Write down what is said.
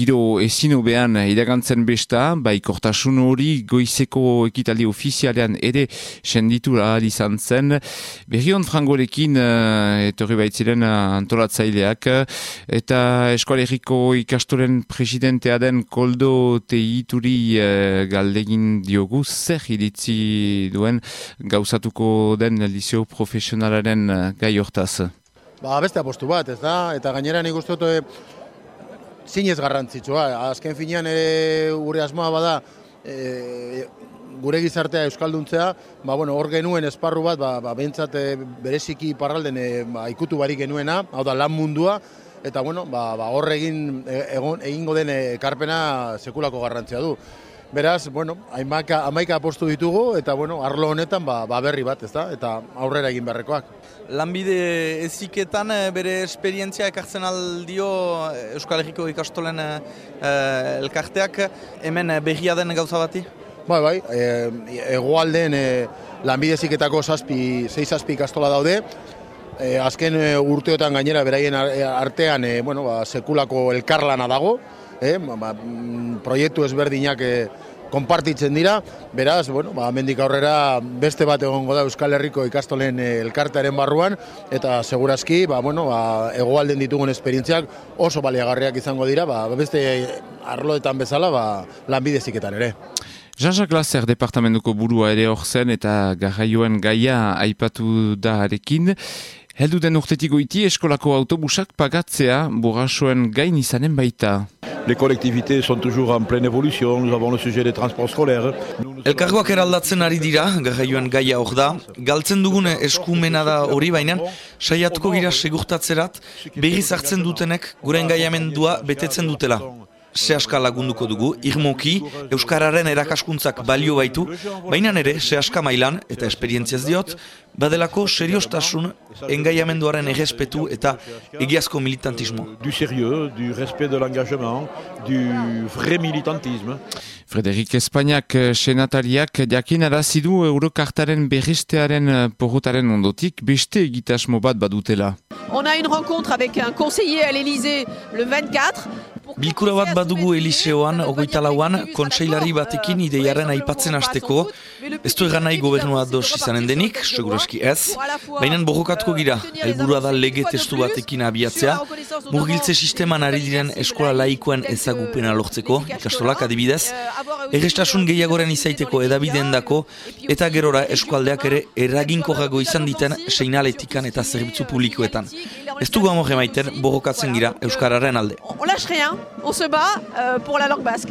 giro ezin obean iragantzen besta, bai kortasun hori goizeko ekitaldi ofizialean ere senditu ahal izan zen. Berrion frangorekin uh, etorri baitziren uh, antolatzaileak eta eskualeriko ikastoren presidentea den koldo teituri uh, galdegin diogu zer iritzi duen gauzatuko den liceo profesionalaren gai hortaz. Ba, beste apostu bat, ez da? Eta gainera nik uste zinez garrantzitsua. Azken finean ere gure asmoa bada e, gure gizartea euskalduntzea, ba, bueno, hor genuen esparru bat, ba, ba, bentsat e, bereziki parralden e, ba, ikutu barik genuena, hau da lan mundua, eta bueno, ba, ba, hor egin, e, egon, egingo den ekarpena sekulako garrantzia du. Beraz, bueno, amaika, amaika apostu ditugu, eta bueno, arlo honetan ba, ba berri bat, ez da? Eta aurrera egin beharrekoak. Lanbide eziketan eh, bere esperientzia ekartzen aldio eh, Euskal Herriko ikastolen e, elkarteak, hemen berria den gauza bati? Bai, bai, e, egoalden e, lanbide eziketako zazpi, zei zazpi ikastola daude, e, azken urteotan gainera beraien artean e, bueno, ba, sekulako elkarlana dago, eh, ba, proiektu ezberdinak eh, konpartitzen dira, beraz, bueno, ba, mendik aurrera beste bat egongo da Euskal Herriko ikastolen eh, elkartearen barruan, eta segurazki, ba, bueno, ba, egoalden ditugun esperientziak oso baliagarriak izango dira, ba, beste arloetan bezala, ba, lanbideziketan ere. Jean-Jacques Lasser departamentuko burua ere hor zen eta garraioen gaia aipatu da arekin. Heldu den urtetik goiti eskolako autobusak pagatzea burrasoen gain izanen baita. Les collectivités sont toujours en pleine évolution, nous avons le sujet des transports scolaires. Elkargoak eraldatzen ari dira, garraioan gaia hor da, galtzen dugune eskumena da hori bainan, saiatuko gira segurtatzerat, berriz hartzen dutenek guren gaiamendua betetzen dutela sehaska lagunduko dugu, irmoki, Euskararen erakaskuntzak balio baitu, baina ere sehaska mailan, eta esperientziaz diot, badelako seriostasun engaiamenduaren errespetu eta egiazko militantismo. Du sérieux, du respect de l'engagement, du vrai militantisme. Frederik Espainiak eh, senatariak jakin arazidu Eurokartaren berristearen eh, porrotaren ondotik beste egitasmo bat badutela. On a une rencontre avec un conseiller à l'Elysée le 24 Bilkura bat badugu Eliseoan, ogoita lauan, kontseilari batekin ideiaren aipatzen hasteko. Ez du egan nahi gobernua dos izanen denik, seguraski ez. Baina borrokatuko gira, helburua da lege testu batekin abiatzea. Murgiltze sisteman ari diren eskola laikoen ezagupena lortzeko, ikastolak adibidez. Errestasun gehiagoren izaiteko edabideen dako, eta gerora eskualdeak ere eraginko izan diten seinaletikan eta zerbitzu publikoetan. Ez dugu amore maiten borrokatzen gira Euskararen alde. On lâche on se bat euh, pour la langue basque.